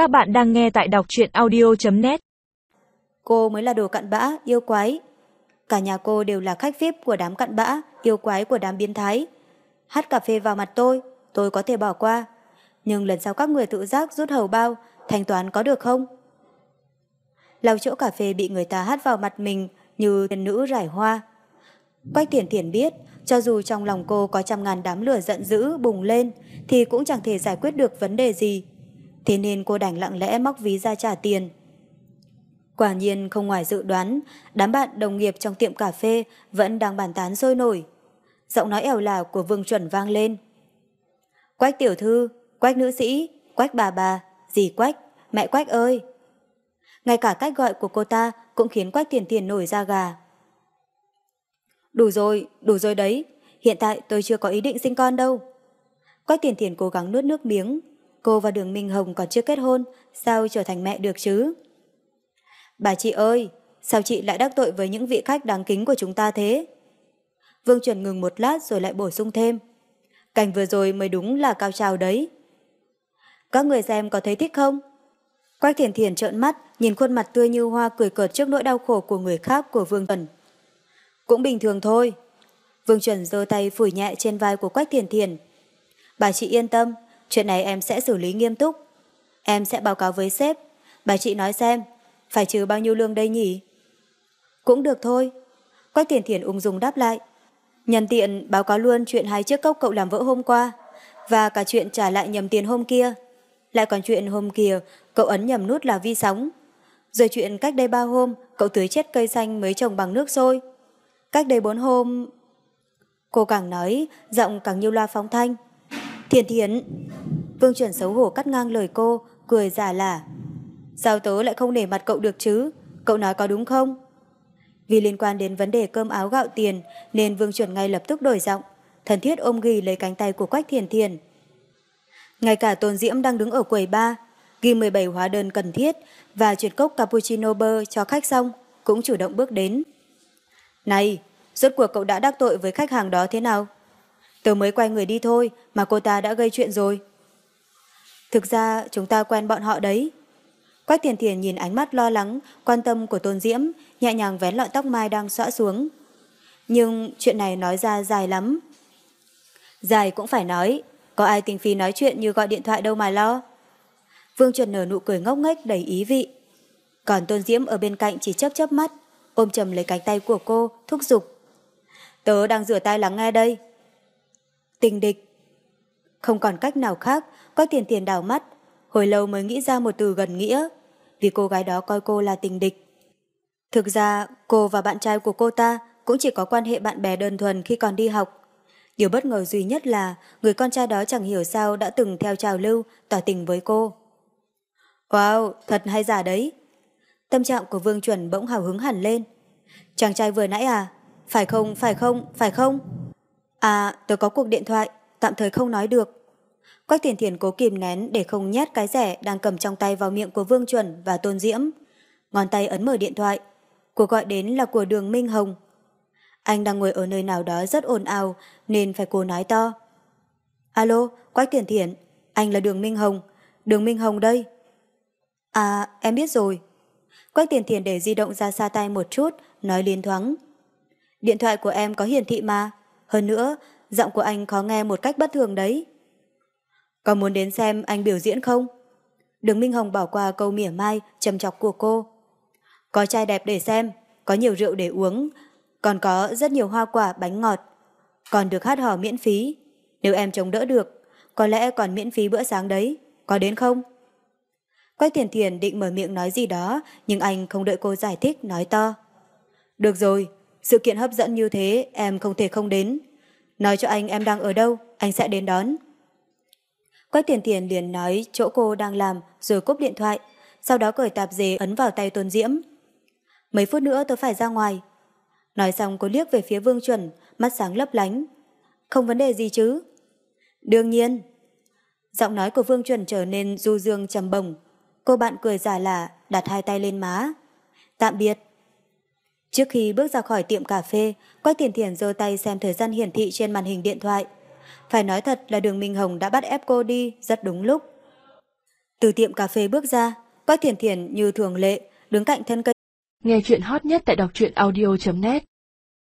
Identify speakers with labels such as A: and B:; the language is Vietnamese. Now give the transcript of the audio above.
A: Các bạn đang nghe tại đọc truyện audio.net
B: Cô mới là đồ cặn bã, yêu quái. Cả nhà cô đều là khách VIP của đám cặn bã, yêu quái của đám biến thái. Hát cà phê vào mặt tôi, tôi có thể bỏ qua. Nhưng lần sau các người tự giác rút hầu bao, thanh toán có được không? Lau chỗ cà phê bị người ta hát vào mặt mình như tiền nữ rải hoa. Quách thiển thiển biết, cho dù trong lòng cô có trăm ngàn đám lửa giận dữ bùng lên, thì cũng chẳng thể giải quyết được vấn đề gì. Thế nên cô đành lặng lẽ móc ví ra trả tiền. Quả nhiên không ngoài dự đoán, đám bạn đồng nghiệp trong tiệm cà phê vẫn đang bàn tán sôi nổi. Giọng nói ẻo lả của Vương Chuẩn vang lên. Quách tiểu thư, quách nữ sĩ, quách bà bà, dì quách, mẹ quách ơi. Ngay cả cách gọi của cô ta cũng khiến quách tiền tiền nổi da gà. Đủ rồi, đủ rồi đấy. Hiện tại tôi chưa có ý định sinh con đâu. Quách tiền tiền cố gắng nuốt nước miếng. Cô và Đường Minh Hồng còn chưa kết hôn, sao trở thành mẹ được chứ? Bà chị ơi, sao chị lại đắc tội với những vị khách đáng kính của chúng ta thế? Vương Chuẩn ngừng một lát rồi lại bổ sung thêm. Cảnh vừa rồi mới đúng là cao trào đấy. Các người xem có thấy thích không? Quách thiền thiền trợn mắt, nhìn khuôn mặt tươi như hoa cười cợt trước nỗi đau khổ của người khác của Vương Chuẩn. Cũng bình thường thôi. Vương Chuẩn giơ tay phủi nhẹ trên vai của Quách Thiền Thiền. Bà chị yên tâm, chuyện này em sẽ xử lý nghiêm túc. Em sẽ báo cáo với sếp. Bà chị nói xem, phải trừ bao nhiêu lương đây nhỉ? Cũng được thôi. Quách Thiền Thiền ung dung đáp lại. Nhân tiện báo cáo luôn chuyện hai chiếc cốc cậu làm vỡ hôm qua và cả chuyện trả lại nhầm tiền hôm kia. Lại còn chuyện hôm kia cậu ấn nhầm nút là vi sóng. Rồi chuyện cách đây ba hôm cậu tưới chết cây xanh mới trồng bằng nước sôi. Cách đây bốn hôm... Cô càng nói, giọng càng như loa phóng thanh. Thiền thiền! Vương chuẩn xấu hổ cắt ngang lời cô, cười giả lả. Sao tớ lại không nể mặt cậu được chứ? Cậu nói có đúng không? Vì liên quan đến vấn đề cơm áo gạo tiền nên Vương chuẩn ngay lập tức đổi giọng, thần thiết ôm ghi lấy cánh tay của Quách Thiền Thiền. Ngay cả Tôn Diễm đang đứng ở quầy ba, ghi 17 hóa đơn cần thiết và chuyển cốc cappuccino bơ cho khách xong, cũng chủ động bước đến. Này, rốt cuộc cậu đã đắc tội với khách hàng đó thế nào? Tớ mới quay người đi thôi mà cô ta đã gây chuyện rồi. Thực ra chúng ta quen bọn họ đấy. Quách tiền thiền nhìn ánh mắt lo lắng, quan tâm của Tôn Diễm, nhẹ nhàng vén lọn tóc mai đang xõa xuống. Nhưng chuyện này nói ra dài lắm. Dài cũng phải nói, có ai tình phí nói chuyện như gọi điện thoại đâu mà lo. Vương Trần nở nụ cười ngốc nghếch đầy ý vị. Còn Tôn Diễm ở bên cạnh chỉ chớp chớp mắt, ôm chầm lấy cánh tay của cô, thúc giục. Tớ đang rửa tay lắng nghe đây. Tình địch. Không còn cách nào khác, có tiền tiền đào mắt, hồi lâu mới nghĩ ra một từ gần nghĩa, vì cô gái đó coi cô là tình địch. Thực ra, cô và bạn trai của cô ta cũng chỉ có quan hệ bạn bè đơn thuần khi còn đi học. Điều bất ngờ duy nhất là người con trai đó chẳng hiểu sao đã từng theo trào lưu tỏ tình với cô. Wow, thật hay giả đấy. Tâm trạng của Vương Chuẩn bỗng hào hứng hẳn lên. Chàng trai vừa nãy à? Phải không, phải không, phải không? À, tôi có cuộc điện thoại, tạm thời không nói được. Quách tiền thiền cố kìm nén để không nhét cái rẻ đang cầm trong tay vào miệng của Vương Chuẩn và Tôn Diễm. Ngón tay ấn mở điện thoại. Cuộc gọi đến là của đường Minh Hồng. Anh đang ngồi ở nơi nào đó rất ồn ào nên phải cố nói to. Alo, Quách tiền thiền, anh là đường Minh Hồng. Đường Minh Hồng đây. À, em biết rồi. Quách tiền thiền để di động ra xa tay một chút, nói liên thoáng. Điện thoại của em có hiển thị mà. Hơn nữa, giọng của anh khó nghe một cách bất thường đấy. Có muốn đến xem anh biểu diễn không? Đường Minh Hồng bỏ qua câu mỉa mai, trầm chọc của cô. Có chai đẹp để xem, có nhiều rượu để uống, còn có rất nhiều hoa quả, bánh ngọt. Còn được hát hò miễn phí. Nếu em chống đỡ được, có lẽ còn miễn phí bữa sáng đấy. Có đến không? Quách thiền thiền định mở miệng nói gì đó, nhưng anh không đợi cô giải thích, nói to. Được rồi, sự kiện hấp dẫn như thế em không thể không đến. Nói cho anh em đang ở đâu, anh sẽ đến đón. Quách tiền tiền liền nói chỗ cô đang làm rồi cúp điện thoại, sau đó cởi tạp dề ấn vào tay Tôn Diễm. Mấy phút nữa tôi phải ra ngoài. Nói xong cô liếc về phía Vương Chuẩn, mắt sáng lấp lánh. Không vấn đề gì chứ? Đương nhiên. Giọng nói của Vương Chuẩn trở nên du dương trầm bồng, Cô bạn cười giả lả, đặt hai tay lên má. Tạm biệt. Trước khi bước ra khỏi tiệm cà phê, Quách Thiền Thiền giơ tay xem thời gian hiển thị trên màn hình điện thoại. Phải nói thật là đường Minh Hồng đã bắt ép cô đi rất đúng lúc. Từ tiệm cà phê bước ra, Quách Thiền Thiền như thường lệ, đứng cạnh thân cây.
A: Nghe chuyện hot nhất tại đọc truyện audio.net